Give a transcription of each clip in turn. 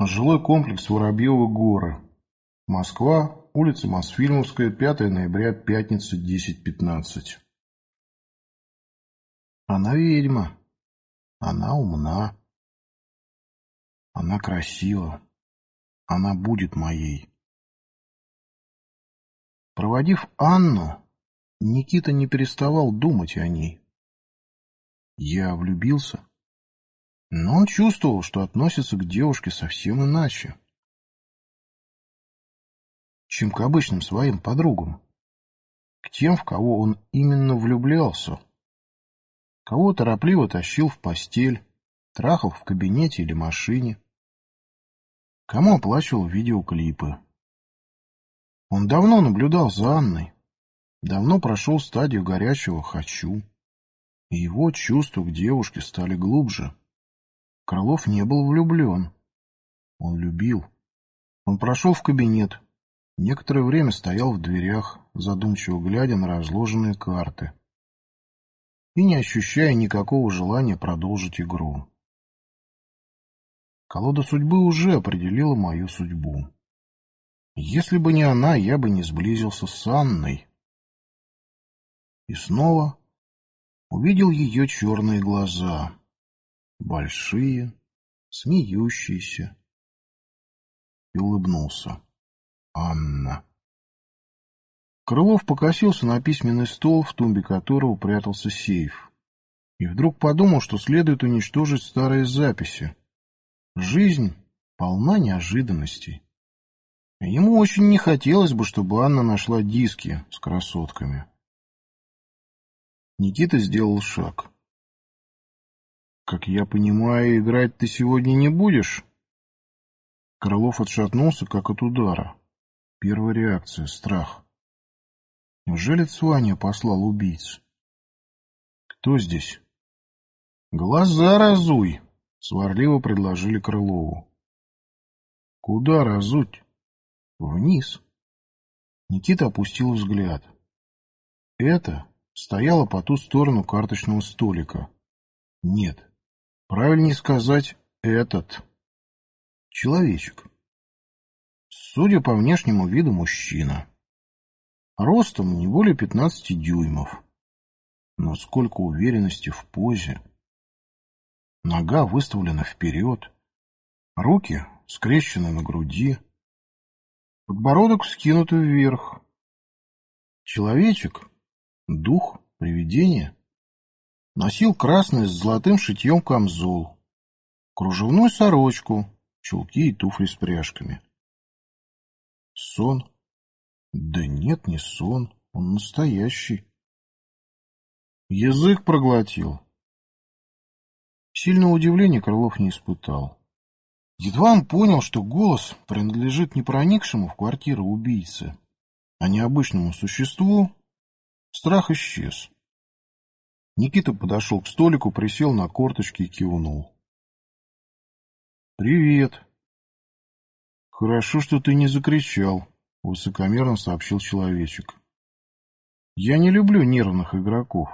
Жилой комплекс Воробьевы горы. Москва, улица Мосфильмовская, 5 ноября, пятница, 10.15. Она ведьма. Она умна. Она красива. Она будет моей. Проводив Анну, Никита не переставал думать о ней. Я влюбился. Но он чувствовал, что относится к девушке совсем иначе, чем к обычным своим подругам, к тем, в кого он именно влюблялся, кого торопливо тащил в постель, трахал в кабинете или машине, кому оплачивал видеоклипы. Он давно наблюдал за Анной, давно прошел стадию горячего «хочу», и его чувства к девушке стали глубже. Крылов не был влюблен. Он любил. Он прошел в кабинет. Некоторое время стоял в дверях, задумчиво глядя на разложенные карты. И не ощущая никакого желания продолжить игру. Колода судьбы уже определила мою судьбу. Если бы не она, я бы не сблизился с Анной. И снова увидел ее черные глаза большие, смеющиеся, и улыбнулся. Анна. Крылов покосился на письменный стол, в тумбе которого прятался сейф, и вдруг подумал, что следует уничтожить старые записи. Жизнь полна неожиданностей. Ему очень не хотелось бы, чтобы Анна нашла диски с красотками. Никита сделал шаг. Как я понимаю, играть ты сегодня не будешь? Крылов отшатнулся, как от удара. Первая реакция — страх. Неужели Цваня послал убийц? Кто здесь? Глаза разуй, сварливо предложили Крылову. Куда разуть? Вниз. Никита опустил взгляд. Это стояло по ту сторону карточного столика. Нет, Правильнее сказать «этот». Человечек. Судя по внешнему виду, мужчина. Ростом не более 15 дюймов. Но сколько уверенности в позе. Нога выставлена вперед. Руки скрещены на груди. Подбородок скинут вверх. Человечек, дух, привидение — Носил красный с золотым шитьем камзол, кружевную сорочку, чулки и туфли с пряжками. Сон? Да нет, не сон, он настоящий. Язык проглотил. Сильного удивления Крылов не испытал. Едва он понял, что голос принадлежит не проникшему в квартиру убийце, а необычному существу, страх исчез. Никита подошел к столику, присел на корточки и кивнул. «Привет!» «Хорошо, что ты не закричал», — высокомерно сообщил человечек. «Я не люблю нервных игроков».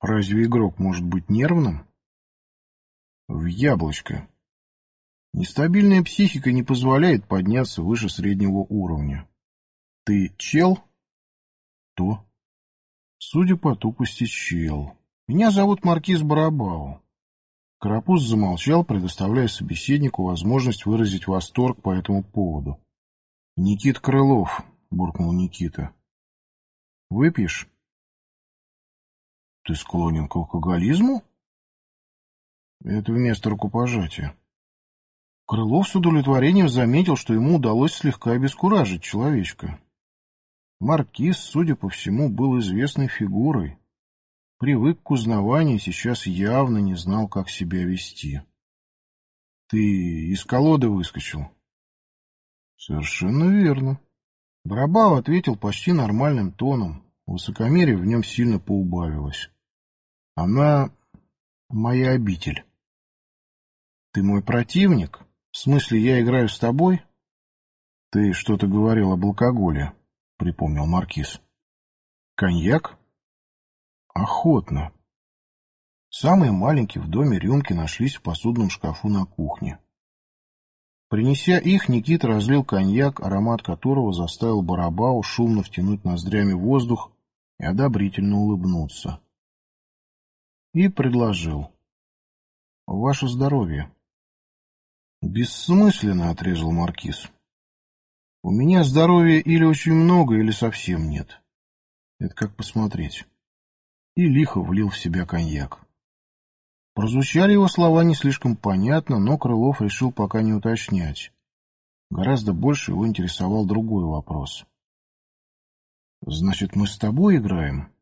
«Разве игрок может быть нервным?» «В яблочко. Нестабильная психика не позволяет подняться выше среднего уровня. Ты чел?» «То?» Судя по тупости, чел. Меня зовут Маркиз Барабау. Карапуз замолчал, предоставляя собеседнику возможность выразить восторг по этому поводу. — Никит Крылов, — буркнул Никита. — Выпьешь? — Ты склонен к алкоголизму? — Это вместо рукопожатия. Крылов с удовлетворением заметил, что ему удалось слегка обескуражить человечка. Маркиз, судя по всему, был известной фигурой. Привык к узнаванию, сейчас явно не знал, как себя вести. — Ты из колоды выскочил? — Совершенно верно. Барабау ответил почти нормальным тоном. Высокомерие в нем сильно поубавилось. — Она моя обитель. — Ты мой противник? В смысле, я играю с тобой? — Ты что-то говорил об алкоголе. — припомнил Маркиз. «Коньяк?» «Охотно». Самые маленькие в доме рюмки нашлись в посудном шкафу на кухне. Принеся их, Никита разлил коньяк, аромат которого заставил Барабау шумно втянуть ноздрями воздух и одобрительно улыбнуться. И предложил. «Ваше здоровье». «Бессмысленно», — отрезал Маркиз. «У меня здоровья или очень много, или совсем нет. Это как посмотреть». И лихо влил в себя коньяк. Прозвучали его слова не слишком понятно, но Крылов решил пока не уточнять. Гораздо больше его интересовал другой вопрос. «Значит, мы с тобой играем?»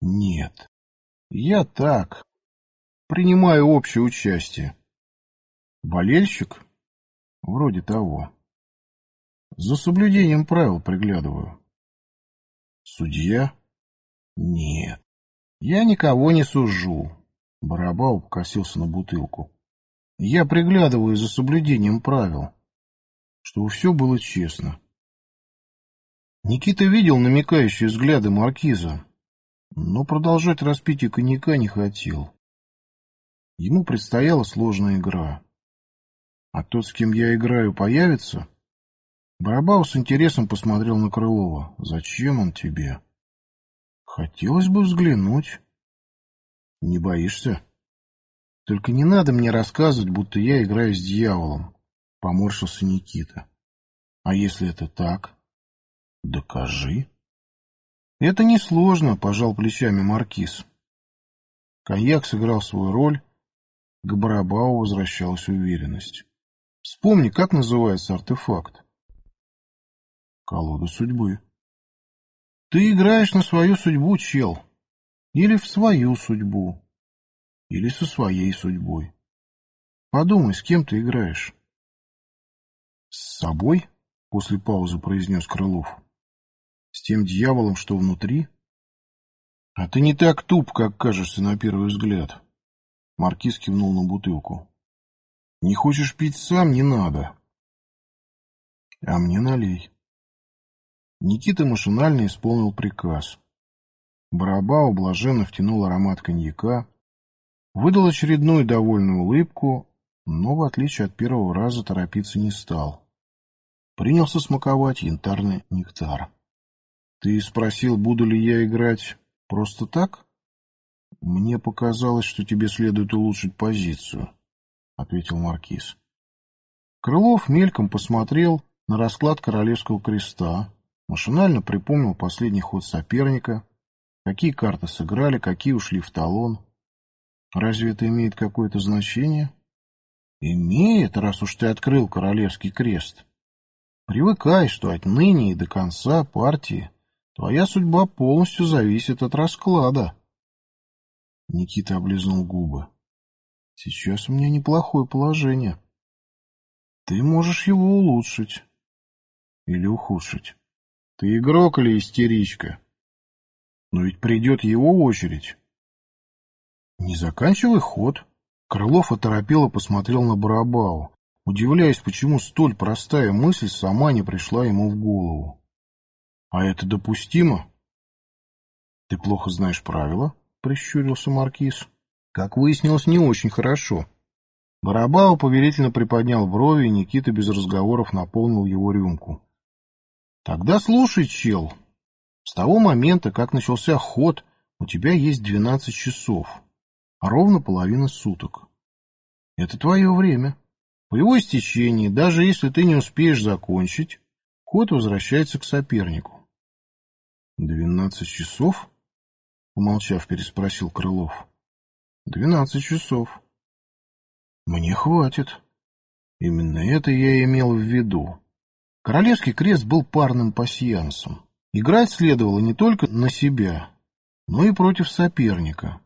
«Нет. Я так. Принимаю общее участие. Болельщик? Вроде того. За соблюдением правил приглядываю. Судья? Нет. Я никого не сужу. Барабау покосился на бутылку. Я приглядываю за соблюдением правил, чтобы все было честно. Никита видел намекающие взгляды маркиза, но продолжать распитие коньяка не хотел. Ему предстояла сложная игра. А тот, с кем я играю, появится? Барабау с интересом посмотрел на Крылова. Зачем он тебе? Хотелось бы взглянуть. Не боишься? Только не надо мне рассказывать, будто я играю с дьяволом. Поморщился Никита. А если это так? Докажи. Это несложно, пожал плечами Маркиз. Коньяк сыграл свою роль, к Барабау возвращалась уверенность. Вспомни, как называется артефакт. Колода судьбы. Ты играешь на свою судьбу, чел. Или в свою судьбу. Или со своей судьбой. Подумай, с кем ты играешь. С собой? После паузы произнес Крылов. С тем дьяволом, что внутри? А ты не так туп, как кажешься на первый взгляд. Маркиз кивнул на бутылку. Не хочешь пить сам, не надо. А мне налей. Никита машинально исполнил приказ. Барабау блаженно втянул аромат коньяка, выдал очередную довольную улыбку, но, в отличие от первого раза, торопиться не стал. Принялся смаковать янтарный нектар. — Ты спросил, буду ли я играть просто так? — Мне показалось, что тебе следует улучшить позицию, — ответил Маркиз. Крылов мельком посмотрел на расклад королевского креста, машинально припомнил последний ход соперника Какие карты сыграли, какие ушли в талон. Разве это имеет какое-то значение? Имеет, раз уж ты открыл королевский крест. Привыкай, что отныне и до конца партии твоя судьба полностью зависит от расклада. Никита облизнул губы. Сейчас у меня неплохое положение. Ты можешь его улучшить. Или ухудшить. Ты игрок или истеричка? Но ведь придет его очередь. Не заканчивай ход. Крылов оторопело посмотрел на Барабау, удивляясь, почему столь простая мысль сама не пришла ему в голову. А это допустимо? Ты плохо знаешь правила? Прищурился Маркиз. Как выяснилось, не очень хорошо. Барабау поверительно приподнял брови, и Никита без разговоров наполнил его рюмку. — Тогда слушай, чел, с того момента, как начался ход, у тебя есть 12 часов, а ровно половина суток. Это твое время. По его истечении, даже если ты не успеешь закончить, ход возвращается к сопернику. «Двенадцать часов?» — помолчав, переспросил Крылов. «Двенадцать часов». «Мне хватит. Именно это я имел в виду. Королевский крест был парным пасьянсом. Играть следовало не только на себя, но и против соперника.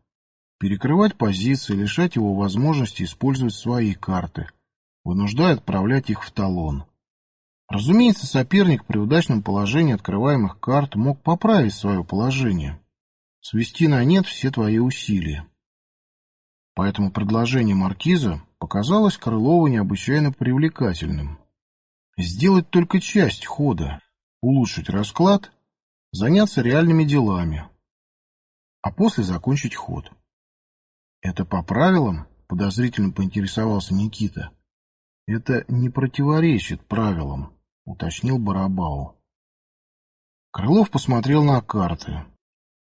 Перекрывать позиции, лишать его возможности использовать свои карты, вынуждая отправлять их в талон. Разумеется, соперник при удачном положении открываемых карт мог поправить свое положение, свести на нет все твои усилия. Поэтому предложение маркиза показалось Крылову необычайно привлекательным. Сделать только часть хода, улучшить расклад, заняться реальными делами, а после закончить ход. Это по правилам? Подозрительно поинтересовался Никита. Это не противоречит правилам, уточнил Барабау. Крылов посмотрел на карты.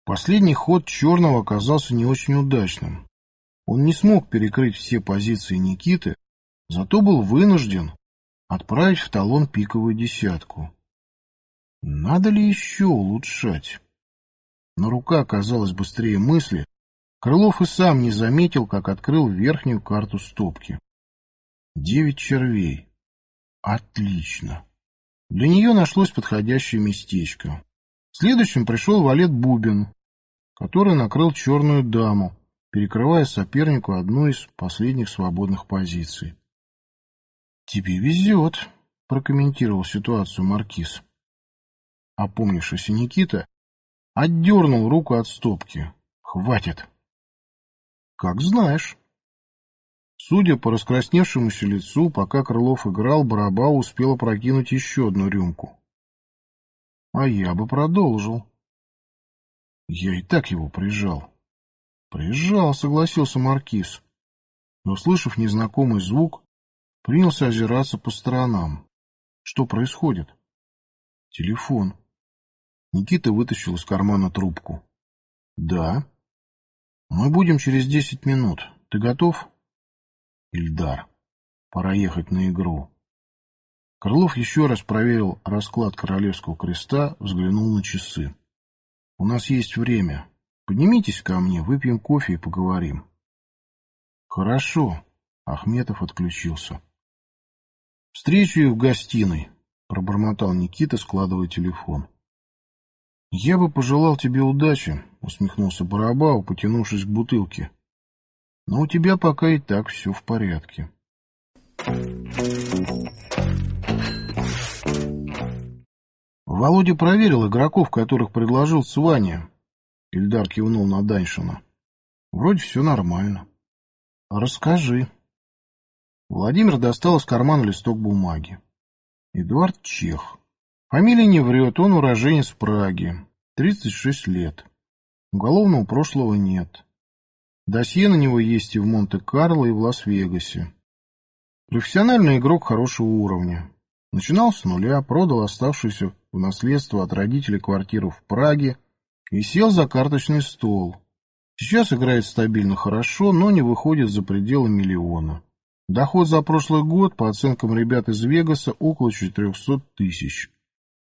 Последний ход черного оказался не очень удачным. Он не смог перекрыть все позиции Никиты, зато был вынужден отправить в талон пиковую десятку. Надо ли еще улучшать? Но рука оказалась быстрее мысли. Крылов и сам не заметил, как открыл верхнюю карту стопки. Девять червей. Отлично. Для нее нашлось подходящее местечко. Следующим пришел валет Бубин, который накрыл черную даму, перекрывая сопернику одну из последних свободных позиций. «Тебе везет», — прокомментировал ситуацию Маркиз. Опомнившийся Никита отдернул руку от стопки. «Хватит!» «Как знаешь». Судя по раскрасневшемуся лицу, пока Крылов играл, Бараба успела прокинуть еще одну рюмку. А я бы продолжил. Я и так его прижал. Прижал, согласился Маркиз. Но, услышав незнакомый звук, принялся озираться по сторонам. Что происходит? Телефон. Никита вытащил из кармана трубку. Да. Мы будем через десять минут. Ты готов? Ильдар, пора ехать на игру. Крылов еще раз проверил расклад Королевского креста, взглянул на часы. У нас есть время. Поднимитесь ко мне, выпьем кофе и поговорим. Хорошо. Ахметов отключился. Встречу их в гостиной, пробормотал Никита, складывая телефон. Я бы пожелал тебе удачи, усмехнулся Барабау, потянувшись к бутылке. Но у тебя пока и так все в порядке. Володя проверил игроков, которых предложил Сваня. Ильдар кивнул на Даньшина. Вроде все нормально. Расскажи. Владимир достал из кармана листок бумаги. Эдуард Чех. Фамилия не врет, он уроженец Праги. 36 лет. Уголовного прошлого нет. Досье на него есть и в Монте-Карло, и в Лас-Вегасе. Профессиональный игрок хорошего уровня. Начинал с нуля, продал оставшуюся в наследство от родителей квартиру в Праге и сел за карточный стол. Сейчас играет стабильно хорошо, но не выходит за пределы миллиона. Доход за прошлый год, по оценкам ребят из Вегаса, около 400 тысяч.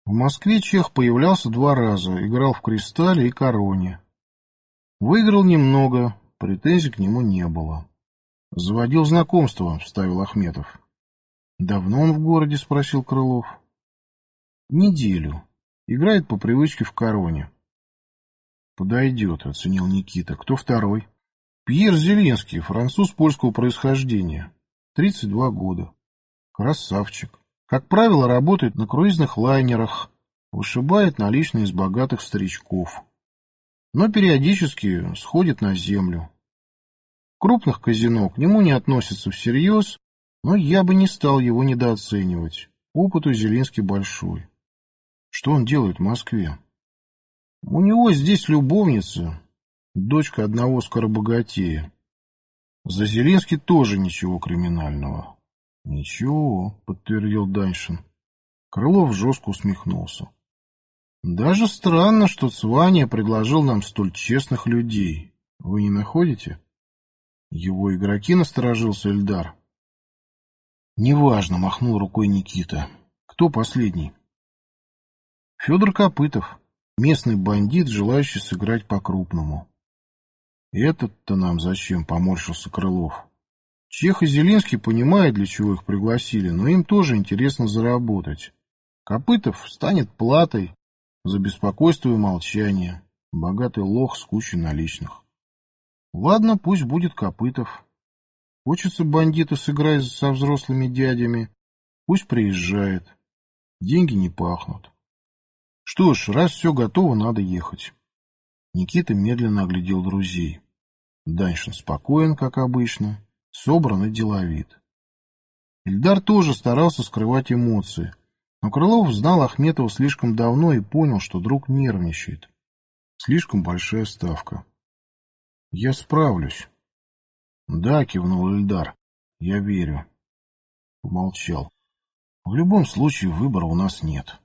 В Москве Чех появлялся два раза, играл в «Кристалле» и «Короне». Выиграл немного, Претензий к нему не было. «Заводил знакомство», — вставил Ахметов. «Давно он в городе?» — спросил Крылов. «Неделю. Играет по привычке в короне». «Подойдет», — оценил Никита. «Кто второй?» «Пьер Зеленский, француз польского происхождения. 32 года. Красавчик. Как правило, работает на круизных лайнерах, вышибает наличные из богатых старичков. Но периодически сходит на землю крупных казино к нему не относятся всерьез, но я бы не стал его недооценивать. Опыт у Зелинский большой. Что он делает в Москве? У него здесь любовница, дочка одного скоробогатея. За Зелинский тоже ничего криминального. Ничего, подтвердил Даньшин. Крылов жестко усмехнулся. Даже странно, что Цваня предложил нам столь честных людей. Вы не находите? Его игроки насторожился Эльдар. Неважно, махнул рукой Никита. Кто последний? Федор Копытов, местный бандит, желающий сыграть по-крупному. Этот-то нам зачем, поморщился Крылов. Чех и Зелинский понимают, для чего их пригласили, но им тоже интересно заработать. Копытов станет платой за беспокойство и молчание. Богатый лох с кучей наличных. Ладно, пусть будет Копытов. Хочется бандита сыграть со взрослыми дядями. Пусть приезжает. Деньги не пахнут. Что ж, раз все готово, надо ехать. Никита медленно оглядел друзей. Даньшин спокоен, как обычно, собран и деловит. Ильдар тоже старался скрывать эмоции, но Крылов знал Ахметова слишком давно и понял, что друг нервничает. Слишком большая ставка. Я справлюсь. Да, кивнул Ильдар. Я верю. Помолчал. В любом случае выбора у нас нет.